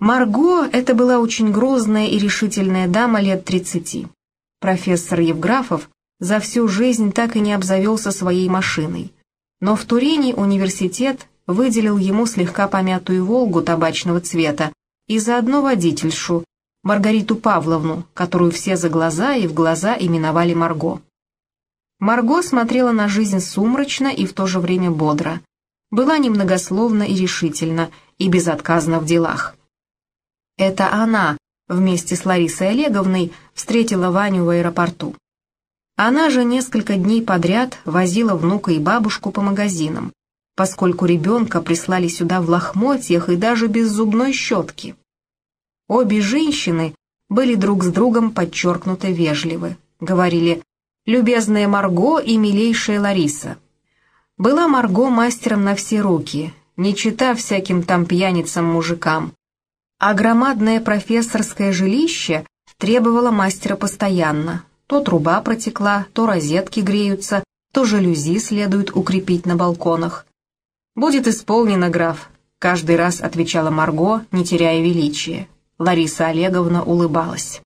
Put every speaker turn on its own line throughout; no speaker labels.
Марго — это была очень грозная и решительная дама лет тридцати. Профессор Евграфов за всю жизнь так и не обзавелся своей машиной. Но в Турине университет выделил ему слегка помятую «Волгу» табачного цвета и заодно водительшу, Маргариту Павловну, которую все за глаза и в глаза именовали Марго. Марго смотрела на жизнь сумрачно и в то же время бодро. Была немногословна и решительна, и безотказна в делах. Это она вместе с Ларисой Олеговной встретила Ваню в аэропорту. Она же несколько дней подряд возила внука и бабушку по магазинам, поскольку ребенка прислали сюда в лохмотьях и даже без зубной щетки. Обе женщины были друг с другом подчеркнуто вежливы, говорили любезная Марго и милейшая Лариса. Была Марго мастером на все руки, не чита всяким там пьяницам-мужикам. А громадное профессорское жилище требовало мастера постоянно. То труба протекла, то розетки греются, то жалюзи следует укрепить на балконах. «Будет исполнено, граф», — каждый раз отвечала Марго, не теряя величия. Лариса Олеговна улыбалась.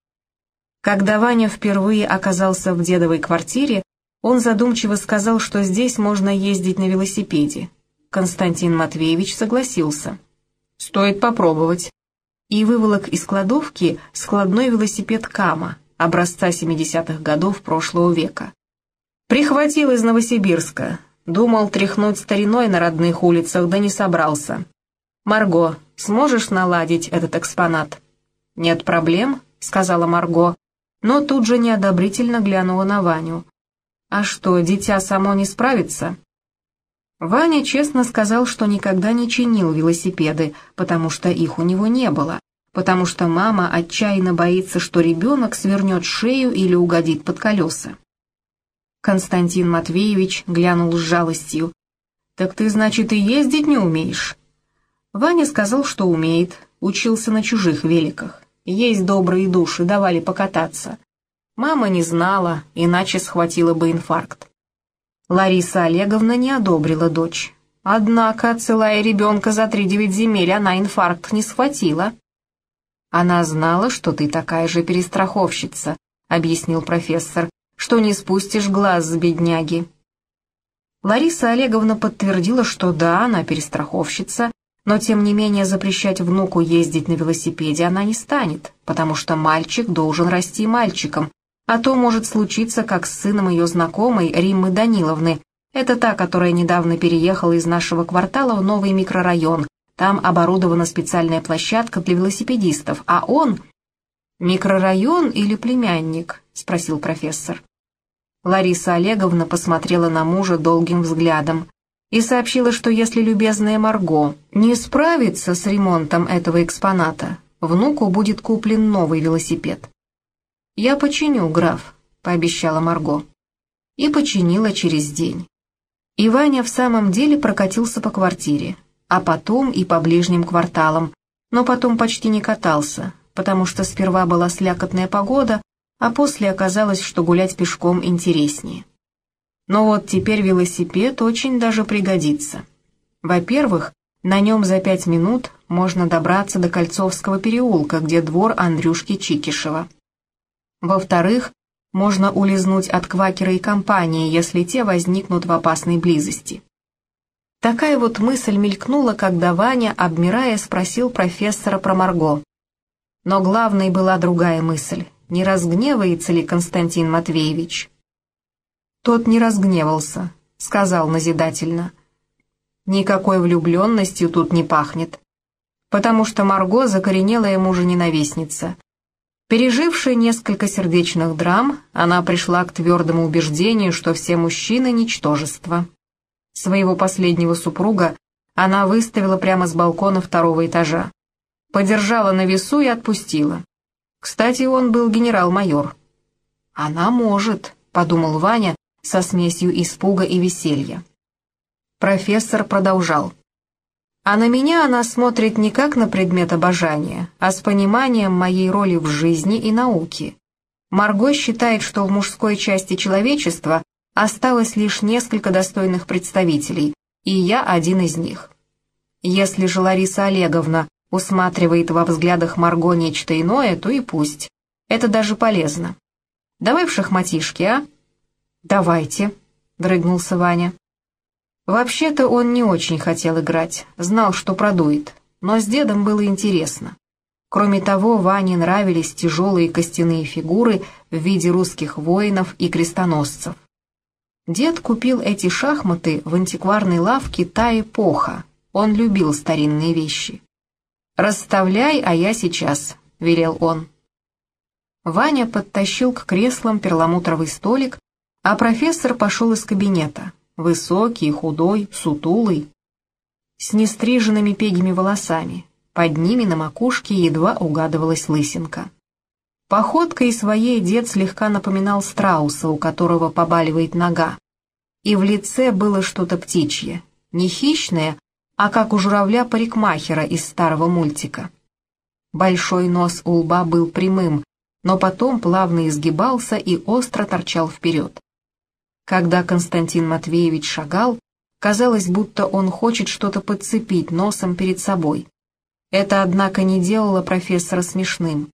Когда Ваня впервые оказался в дедовой квартире, он задумчиво сказал, что здесь можно ездить на велосипеде. Константин Матвеевич согласился. «Стоит попробовать». И выволок из кладовки складной велосипед Кама, образца 70-х годов прошлого века. Прихватил из Новосибирска. Думал тряхнуть стариной на родных улицах, да не собрался. «Марго, сможешь наладить этот экспонат?» «Нет проблем», — сказала Марго, но тут же неодобрительно глянула на Ваню. «А что, дитя само не справится?» Ваня честно сказал, что никогда не чинил велосипеды, потому что их у него не было, потому что мама отчаянно боится, что ребенок свернет шею или угодит под колеса. Константин Матвеевич глянул с жалостью. «Так ты, значит, и ездить не умеешь?» Ваня сказал, что умеет, учился на чужих великах. Есть добрые души, давали покататься. Мама не знала, иначе схватила бы инфаркт. Лариса Олеговна не одобрила дочь. Однако, отсылая ребенка за три-девять земель, она инфаркт не схватила. «Она знала, что ты такая же перестраховщица», — объяснил профессор, «что не спустишь глаз с бедняги». Лариса Олеговна подтвердила, что да, она перестраховщица, но тем не менее запрещать внуку ездить на велосипеде она не станет, потому что мальчик должен расти мальчиком, а то может случиться, как с сыном ее знакомой Риммы Даниловны. Это та, которая недавно переехала из нашего квартала в новый микрорайон. Там оборудована специальная площадка для велосипедистов, а он... «Микрорайон или племянник?» — спросил профессор. Лариса Олеговна посмотрела на мужа долгим взглядом и сообщила, что если любезная Марго не справится с ремонтом этого экспоната, внуку будет куплен новый велосипед. «Я починю, граф», — пообещала Марго. И починила через день. И Ваня в самом деле прокатился по квартире, а потом и по ближним кварталам, но потом почти не катался, потому что сперва была слякотная погода, а после оказалось, что гулять пешком интереснее. Но вот теперь велосипед очень даже пригодится. Во-первых, на нем за пять минут можно добраться до Кольцовского переулка, где двор Андрюшки Чикишева. Во-вторых, можно улизнуть от квакера и компании, если те возникнут в опасной близости. Такая вот мысль мелькнула, когда Ваня, обмирая, спросил профессора про Марго. Но главной была другая мысль. Не разгневается ли Константин Матвеевич? Тот не разгневался, сказал назидательно. Никакой влюбленностью тут не пахнет, потому что Марго закоренелая мужа-ненавистница. Пережившая несколько сердечных драм, она пришла к твердому убеждению, что все мужчины — ничтожество. Своего последнего супруга она выставила прямо с балкона второго этажа. Подержала на весу и отпустила. Кстати, он был генерал-майор. «Она может», — подумал Ваня, со смесью испуга и веселья. Профессор продолжал. А на меня она смотрит не как на предмет обожания, а с пониманием моей роли в жизни и науке. Марго считает, что в мужской части человечества осталось лишь несколько достойных представителей, и я один из них. Если же Лариса Олеговна усматривает во взглядах Марго нечто иное, то и пусть. Это даже полезно. Давай в шахматишки, а? Давайте, дрыгнулся Ваня. Вообще-то он не очень хотел играть, знал, что продует, но с дедом было интересно. Кроме того, Ване нравились тяжелые костяные фигуры в виде русских воинов и крестоносцев. Дед купил эти шахматы в антикварной лавке «Та эпоха». Он любил старинные вещи. «Расставляй, а я сейчас», — велел он. Ваня подтащил к креслам перламутровый столик, а профессор пошел из кабинета, высокий, худой, сутулый, с нестриженными пегими волосами. Под ними на макушке едва угадывалась лысинка. Походкой своей дед слегка напоминал страуса, у которого побаливает нога. И в лице было что-то птичье, не хищное, а как у журавля-парикмахера из старого мультика. Большой нос у лба был прямым, но потом плавно изгибался и остро торчал вперед. Когда Константин Матвеевич шагал, казалось, будто он хочет что-то подцепить носом перед собой. Это, однако, не делало профессора смешным.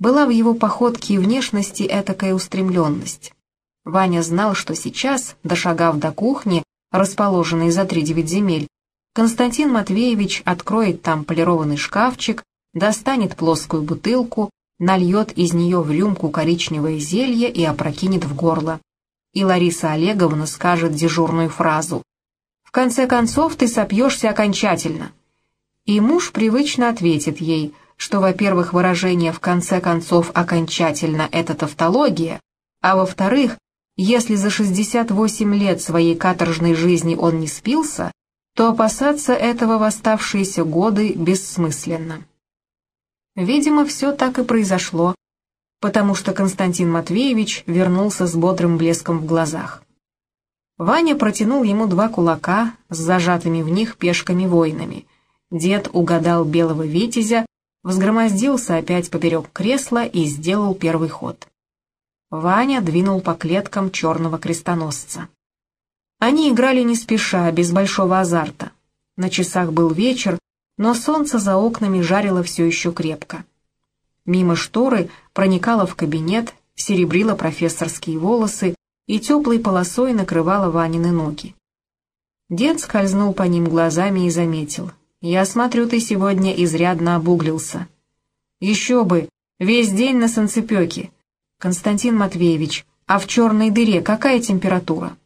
Была в его походке и внешности этакая устремленность. Ваня знал, что сейчас, дошагав до кухни, расположенной за три девять земель, Константин Матвеевич откроет там полированный шкафчик, достанет плоскую бутылку, нальет из нее в рюмку коричневое зелье и опрокинет в горло. И Лариса Олеговна скажет дежурную фразу. «В конце концов ты сопьешься окончательно». И муж привычно ответит ей – что, во-первых, выражение «в конце концов окончательно» — это тавтология, а во-вторых, если за 68 лет своей каторжной жизни он не спился, то опасаться этого в оставшиеся годы бессмысленно. Видимо, все так и произошло, потому что Константин Матвеевич вернулся с бодрым блеском в глазах. Ваня протянул ему два кулака с зажатыми в них пешками-воинами. Дед угадал белого витязя, взгромоздился опять поперек кресла и сделал первый ход. Ваня двинул по клеткам черного крестоносца. Они играли не спеша, без большого азарта. На часах был вечер, но солнце за окнами жарило все еще крепко. Мимо шторы проникало в кабинет, серебрило профессорские волосы и теплой полосой накрывало Ванины ноги. Дед скользнул по ним глазами и заметил. «Я смотрю, ты сегодня изрядно обуглился». «Еще бы! Весь день на санцепеке!» «Константин Матвеевич, а в черной дыре какая температура?»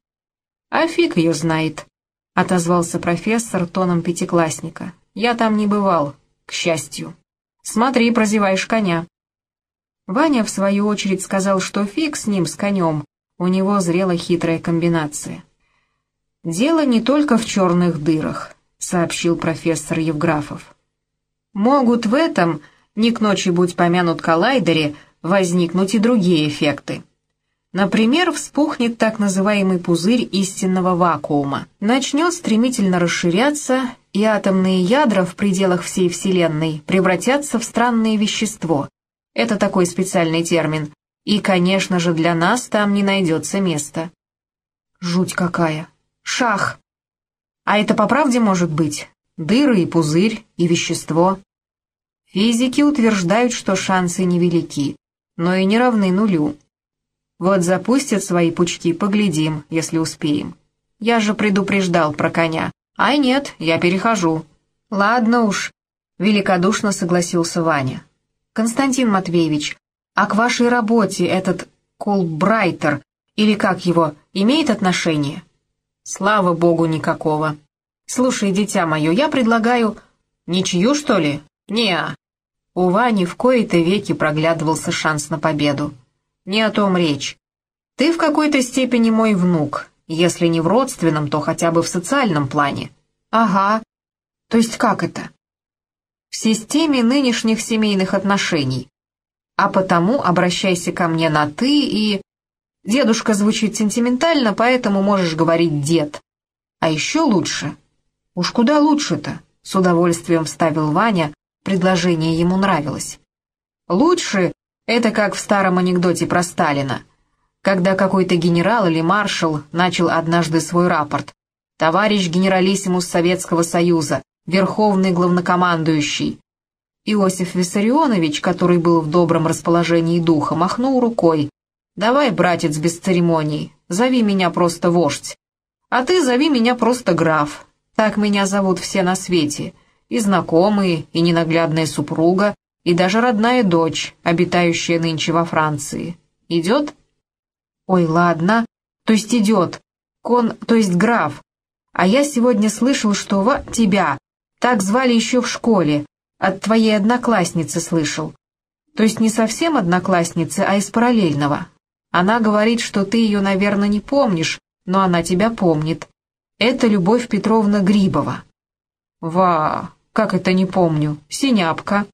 «А фиг ее знает», — отозвался профессор тоном пятиклассника. «Я там не бывал, к счастью. Смотри, прозеваешь коня». Ваня, в свою очередь, сказал, что фиг с ним, с конем, у него зрела хитрая комбинация. «Дело не только в черных дырах. — сообщил профессор Евграфов. «Могут в этом, не к ночи будь помянут коллайдере, возникнуть и другие эффекты. Например, вспухнет так называемый пузырь истинного вакуума, начнет стремительно расширяться, и атомные ядра в пределах всей Вселенной превратятся в странное вещество. Это такой специальный термин. И, конечно же, для нас там не найдется места. Жуть какая. Шах. А это по правде может быть? Дыры и пузырь, и вещество. Физики утверждают, что шансы невелики, но и не равны нулю. Вот запустят свои пучки, поглядим, если успеем. Я же предупреждал про коня. Ай нет, я перехожу. Ладно уж, великодушно согласился Ваня. Константин Матвеевич, а к вашей работе этот Колбрайтер, или как его, имеет отношение? Слава богу, никакого. Слушай, дитя мое, я предлагаю... Ничью, что ли? не У Вани в кои-то веки проглядывался шанс на победу. Не о том речь. Ты в какой-то степени мой внук, если не в родственном, то хотя бы в социальном плане. Ага. То есть как это? В системе нынешних семейных отношений. А потому обращайся ко мне на «ты» и... Дедушка звучит сентиментально, поэтому можешь говорить «дед». А еще лучше. Уж куда лучше-то, с удовольствием вставил Ваня, предложение ему нравилось. Лучше это как в старом анекдоте про Сталина, когда какой-то генерал или маршал начал однажды свой рапорт. «Товарищ генералиссимус Советского Союза, верховный главнокомандующий, Иосиф Виссарионович, который был в добром расположении духа, махнул рукой. «Давай, братец, без церемоний, зови меня просто вождь. А ты зови меня просто граф. Так меня зовут все на свете. И знакомые, и ненаглядная супруга, и даже родная дочь, обитающая нынче во Франции. Идет?» «Ой, ладно. То есть идет. Кон, то есть граф. А я сегодня слышал, что в тебя так звали еще в школе. От твоей одноклассницы слышал. То есть не совсем одноклассницы, а из параллельного. Она говорит, что ты ее, наверное, не помнишь, но она тебя помнит. Это Любовь Петровна Грибова. Ва, как это не помню, синяпка.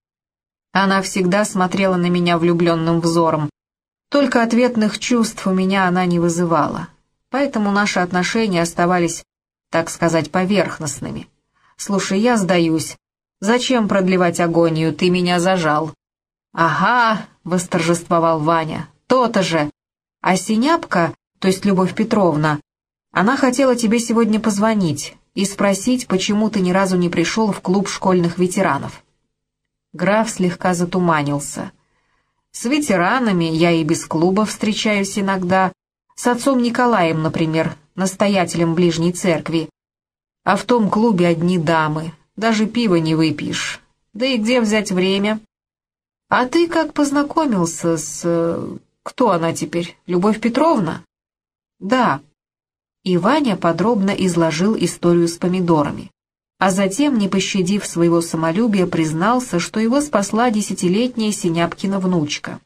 Она всегда смотрела на меня влюбленным взором. Только ответных чувств у меня она не вызывала. Поэтому наши отношения оставались так сказать, поверхностными. Слушай, я сдаюсь. Зачем продлевать агонию, ты меня зажал. Ага, восторжествовал Ваня, то-то же. А Синяпка, то есть Любовь Петровна, она хотела тебе сегодня позвонить и спросить, почему ты ни разу не пришел в клуб школьных ветеранов. Граф слегка затуманился. С ветеранами я и без клуба встречаюсь иногда, с отцом Николаем, например, настоятелем ближней церкви. А в том клубе одни дамы, даже пива не выпьешь. Да и где взять время? А ты как познакомился с... Э, кто она теперь? Любовь Петровна? Да. И Ваня подробно изложил историю с помидорами. А затем, не пощадив своего самолюбия, признался, что его спасла десятилетняя Синяпкина внучка.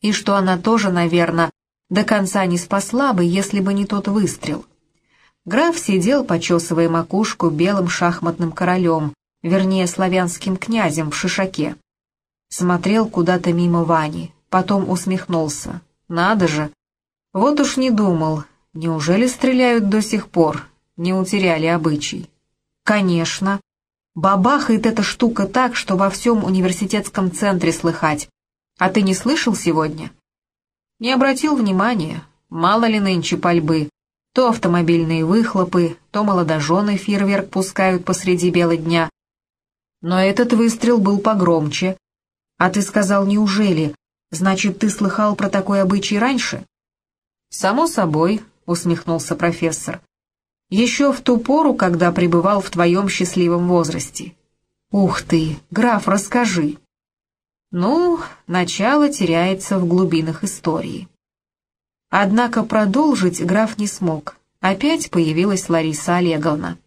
И что она тоже, наверное, до конца не спасла бы, если бы не тот выстрел. Граф сидел, почесывая макушку белым шахматным королем, вернее, славянским князем в шишаке. Смотрел куда-то мимо Вани, потом усмехнулся. «Надо же! Вот уж не думал, неужели стреляют до сих пор? Не утеряли обычай?» «Конечно. Бабахает эта штука так, что во всем университетском центре слыхать. А ты не слышал сегодня?» Не обратил внимания, мало ли нынче пальбы. То автомобильные выхлопы, то молодожены фейерверк пускают посреди бела дня. Но этот выстрел был погромче. А ты сказал, неужели? Значит, ты слыхал про такой обычай раньше? Само собой, усмехнулся профессор. Еще в ту пору, когда пребывал в твоем счастливом возрасте. Ух ты, граф, расскажи. Ну, начало теряется в глубинах истории. Однако продолжить граф не смог. Опять появилась Лариса Олеговна.